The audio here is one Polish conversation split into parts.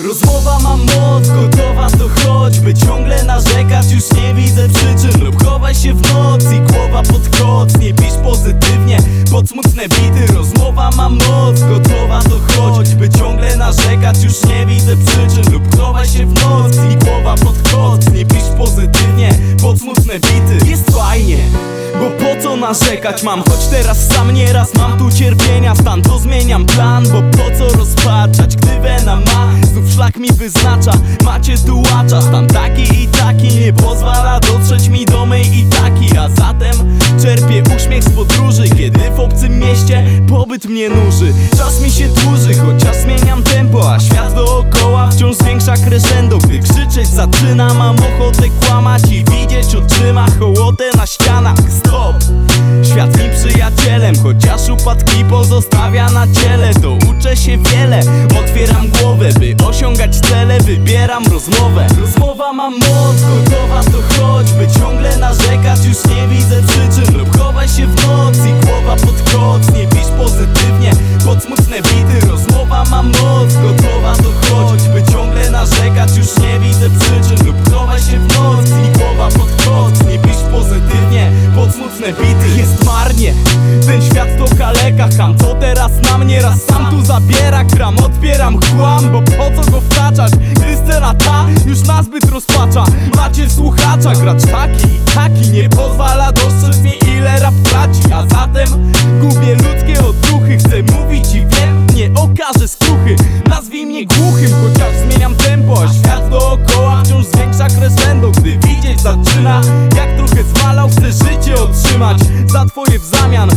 Rozmowa ma moc, gotowa to choćby. Ciągle narzekać Już nie widzę przyczyn. Lub chowaj się w noc i głowa pod koc. Nie pisz pozytywnie, pod smutne bity. Rozmowa ma moc, gotowa to choćby. Ciągle narzekać Już nie widzę przyczyn. Lub chowaj się w noc i głowa pod koc. Nie pisz pozytywnie, pod smutne bity. Jest fajnie, bo po co narzekać mam? Choć teraz sam nieraz mam tu cierpienia. Stan to zmieniam plan, bo mi wyznacza. Macie tułacza, stan taki i taki. Nie pozwala dotrzeć mi do mej i taki. A zatem czerpię uśmiech z podróży Kiedy w obcym mieście pobyt mnie nuży. Czas mi się dłuży, chociaż zmieniam tempo A świat pozostawia na ciele To uczę się wiele, otwieram głowę By osiągać cele, wybieram rozmowę. Rozmowa ma moc, gotowa to choćby ciągle narzekać. Już nie widzę przyczyn lub chowaj się w noc I głowa pod koc, nie pisz pozytywnie. Pod smutne bity, rozmowa ma moc Gotowa zabiera Kram, odbieram chłam, bo po co go wtaczać Gdy scena ta już nazbyt rozpacza. Macie słuchacza, gracz taki i taki Nie pozwala dostrzec mnie ile rap traci. A zatem gubię ludzkie odruchy. Chcę mówić i wiem, nie okażę skruchy. Nazwij mnie głuchym, chociaż zmieniam tempo A świat dookoła wciąż zwiększa crescendo Gdy widzieć zaczyna, jak trochę zmalał Chcę życie otrzymać. Za twoje w zamian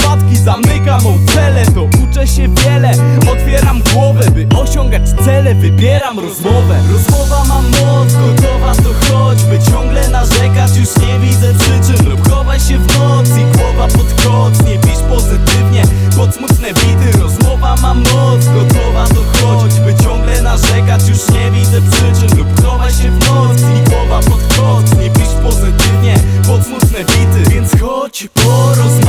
spadki Zamykam mą cele, to uczę się wiele. Otwieram głowę, by osiągać cele Wybieram rozmowę. Rozmowa mam moc, gotowa to chodźmy Ciągle narzekać, już nie widzę przyczyn Lub chowaj się w noc i głowa pod koc. Nie pisz pozytywnie, pod smutne bity. Rozmowa mam moc, gotowa to chodźmy Ciągle narzekać, już nie widzę przyczyn Lub chowaj się w noc i głowa pod koc. Nie pisz pozytywnie, pod smutne bity. Więc chodź porozmawiać